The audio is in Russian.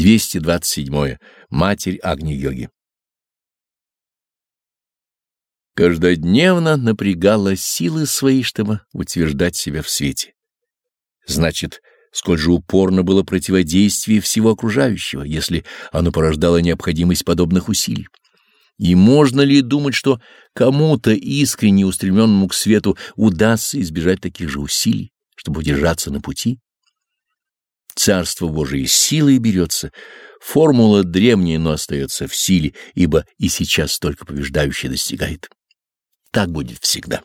227. Матерь Агни-йоги. Каждодневно напрягала силы свои, чтобы утверждать себя в свете. Значит, сколь же упорно было противодействие всего окружающего, если оно порождало необходимость подобных усилий. И можно ли думать, что кому-то искренне устремленному к свету удастся избежать таких же усилий, чтобы удержаться на пути? Царство Божие силой берется. Формула древняя, но остается в силе, ибо и сейчас только побеждающий достигает. Так будет всегда.